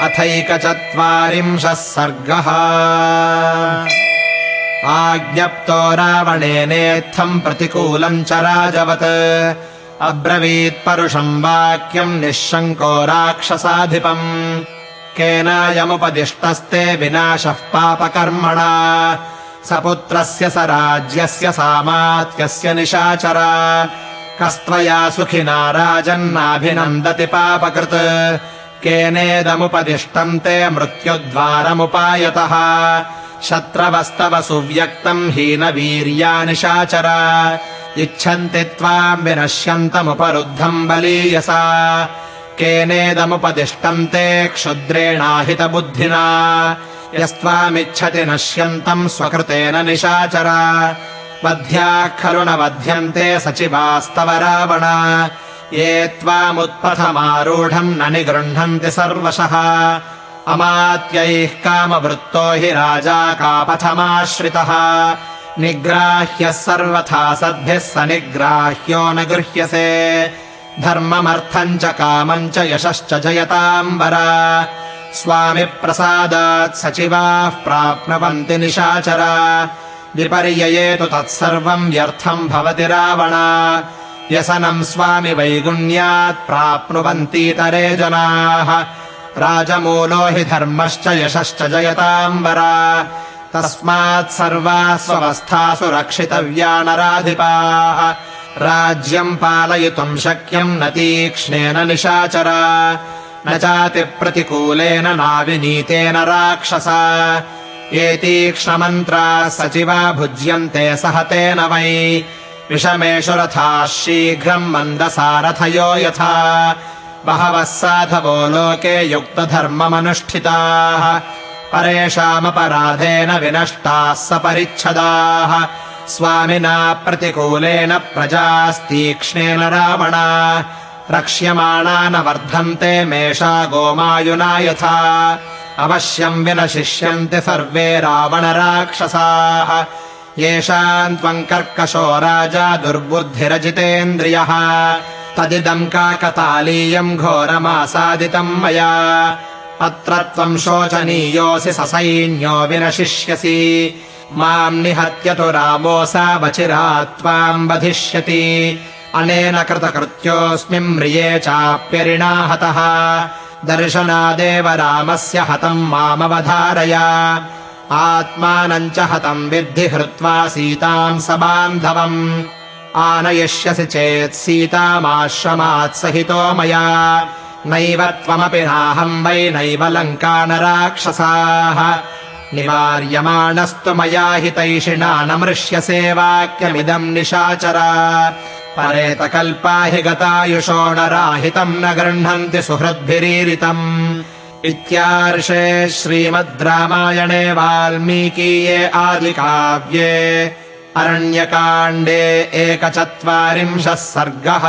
अथैकचत्वारिंशः सर्गः। आज्ञप्तो रावणेनेत्थम् प्रतिकूलम् च राजवत्। अब्रवीत्परुषम् वाक्यम् निःशङ्को राक्षसाधिपम्। केनायमुपदिष्टस्ते विनाशः पापकर्मणा। स पुत्रस्य स राज्यस्य सामात्यस्य निशाचर। कस्त्वया सुखिना राजन्नाभिनन्दति पापकृत् केनेदमुपदिष्टम् ते मृत्युद्वारमुपायतः। शत्रवस्तव सुव्यक्तम् हीनवीर्या निशाचर इच्छन्ति त्वाम् विनश्यन्तमुपरुद्धम् बलीयसा। केनेदमुपदिष्टम् ते क्षुद्रेणाहितबुद्धिना। यस्त्वामिच्छति नश्यन्तम् स्वकृतेन निशाचर। वध्याः खलु न वध्यन्ते सचिवास्तव रावण ये त्वामुत्पथमारूढम् न निगृह्णन्ति सर्वशः। अमात्यैः कामवृत्तो हि राजा कापथमाश्रितः। निग्राह्यः सर्वथा सद्भिः स निग्राह्यो न गृह्यसे। धर्ममर्थम् च कामम् च यशश्च जयताम्बर। स्वामिप्रसादात् सचिवाः प्राप्नुवन्ति निशाचर। विपर्यये तु तत्सर्वम् व्यर्थम् भवति रावण व्यसनम् स्वामि वैगुण्यात् प्राप्नुवन्तीतरे जनाः। राजमूलो हि धर्मश्च यशश्च जयताम्बर। तस्मात् सर्वाः स्वस्थासु रक्षितव्या नराधिपाः। राज्यम् पालयितुम् शक्यम् न तीक्ष्णेन निशाचर। न चातिप्रतिकूलेन नाविनीतेन राक्षसा। ये तीक्ष्णमन्त्राः सचिवा भुज्यन्ते सहतेन वै विषमेषु रथाः शीघ्रम् मन्दसारथयो यथा। बहवः साधवो लोके युक्तधर्ममनुष्ठिताः। परेषामपराधेन विनष्टाः सपरिच्छदाः। स्वामिना प्रतिकूलेन प्रजास्तीक्ष्णेन रावण। रक्ष्यमाणा न वर्धन्ते मेषा गोमायुना यथा। अवश्यम् विनशिष्यन्ति सर्वे रावणराक्षसाः येषाम् त्वम् कर्कशो राजा दुर्बुद्धिरजितेन्द्रियः। तदिदम् काकतालीयम् घोरमासादितम् मया। अत्र त्वम् शोचनीयोऽसि ससैन्यो विनशिष्यसि माम् निहत्य तु रामोऽसावचिरा त्वाम् वधिष्यति। अनेन कृतकृत्योऽस्मिम्रिये चाप्यरिणा हतः। दर्शनादेव रामस्य हतम् मामवधारय आत्मानम् च हतम् विद्धि हृत्वा सीताम् सबान्धवम्। आनयिष्यसि चेत् सीतामाश्रमात्सहितो मया। नैव त्वमपि नाहम् वै नैव लङ्कानराक्षसाः। निवार्यमाणस्तु मया हितैषिणा न मृष्यसे वाक्यमिदम् निशाचर। परेतकल्पा हि गतायुषो नराहितम् न गृह्णन्ति सुहृद्भिरीरितम् इत्यार्षे श्रीमद् रामायणे वाल्मीकीये आदिकाव्ये अरण्यकाण्डे एकचत्वारिंशः सर्गः